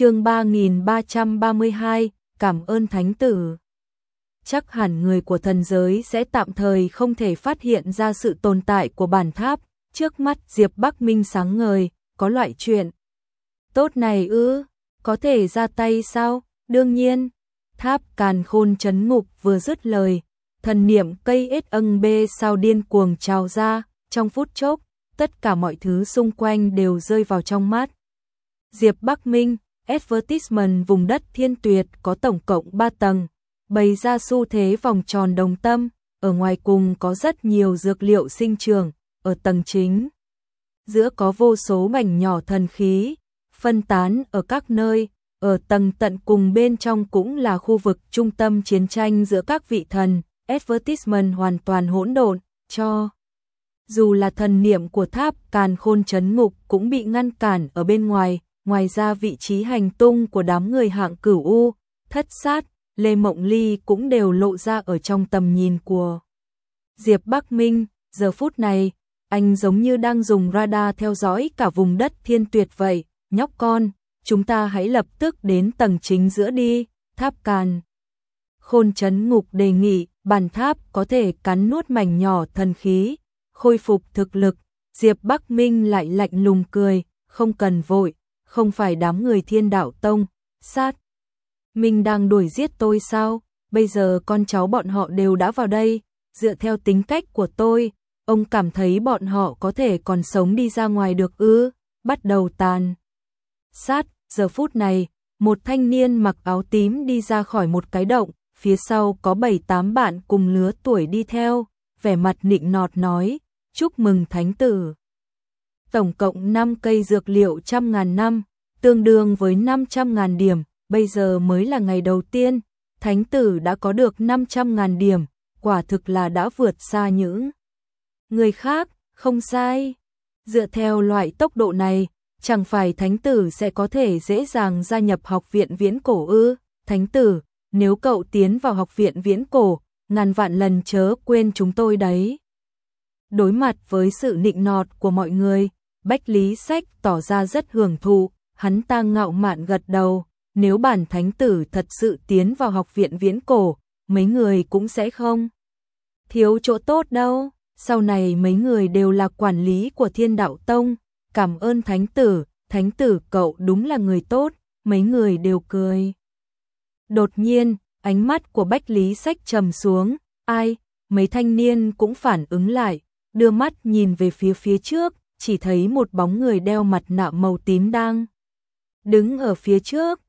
chương 3332, cảm ơn thánh tử. Chắc hẳn người của thần giới sẽ tạm thời không thể phát hiện ra sự tồn tại của bản tháp, trước mắt Diệp Bắc Minh sáng ngời, có loại chuyện. Tốt này ư, có thể ra tay sao? Đương nhiên, tháp càn khôn chấn ngục vừa dứt lời, thần niệm cây ết âng bê sao điên cuồng trào ra, trong phút chốc, tất cả mọi thứ xung quanh đều rơi vào trong mắt. Diệp Bắc Minh, advertisement vùng đất thiên tuyệt có tổng cộng 3 tầng, bày ra xu thế vòng tròn đồng tâm, ở ngoài cùng có rất nhiều dược liệu sinh trưởng, ở tầng chính. Giữa có vô số mảnh nhỏ thần khí, phân tán ở các nơi, ở tầng tận cùng bên trong cũng là khu vực trung tâm chiến tranh giữa các vị thần, advertisement hoàn toàn hỗn độn, cho. Dù là thần niệm của tháp càn khôn chấn ngục cũng bị ngăn cản ở bên ngoài, ngoài ra vị trí hành tung của đám người hạng cửu U, thất sát, Lê Mộng Ly cũng đều lộ ra ở trong tầm nhìn của Diệp Bắc Minh, giờ phút này, anh giống như đang dùng radar theo dõi cả vùng đất thiên tuyệt vậy, nhóc con, chúng ta hãy lập tức đến tầng chính giữa đi, tháp càn. Khôn chấn ngục đề nghị, bàn tháp có thể cắn nuốt mảnh nhỏ thần khí, khôi phục thực lực, Diệp Bắc Minh lại lạnh lùng cười, không cần vội, không phải đám người thiên đạo tông, sát. mình đang đuổi giết tôi sao, bây giờ con cháu bọn họ đều đã vào đây, dựa theo tính cách của tôi, ông cảm thấy bọn họ có thể còn sống đi ra ngoài được ư, bắt đầu tàn. Sát, giờ phút này, một thanh niên mặc áo tím đi ra khỏi một cái động, phía sau có bảy tám bạn cùng lứa tuổi đi theo, vẻ mặt nịnh nọt nói, chúc mừng thánh tử. Tổng cộng 5 cây dược liệu trăm ngàn năm, tương đương với 500 ngàn điểm, bây giờ mới là ngày đầu tiên, thánh tử đã có được 500 ngàn điểm, quả thực là đã vượt xa những người khác, không sai. Dựa theo loại tốc độ này, chẳng phải thánh tử sẽ có thể dễ dàng gia nhập học viện viễn cổ ư, thánh tử, nếu cậu tiến vào học viện viễn cổ, ngàn vạn lần chớ quên chúng tôi đấy. Đối mặt với sự nịnh nọt của mọi người, Bách Lý Sách tỏ ra rất hưởng thụ, hắn ta ngạo mạn gật đầu, nếu bản thánh tử thật sự tiến vào học viện viễn cổ, mấy người cũng sẽ không thiếu chỗ tốt đâu, sau này mấy người đều là quản lý của thiên đạo tông, cảm ơn thánh tử, thánh tử cậu đúng là người tốt, mấy người đều cười. Đột nhiên, ánh mắt của Bách Lý Sách trầm xuống, ai, mấy thanh niên cũng phản ứng lại, đưa mắt nhìn về phía phía trước, chỉ thấy một bóng người đeo mặt nạ màu tím đang đứng ở phía trước,